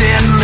in